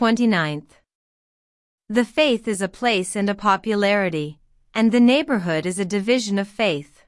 29th. The faith is a place and a popularity, and the neighborhood is a division of faith.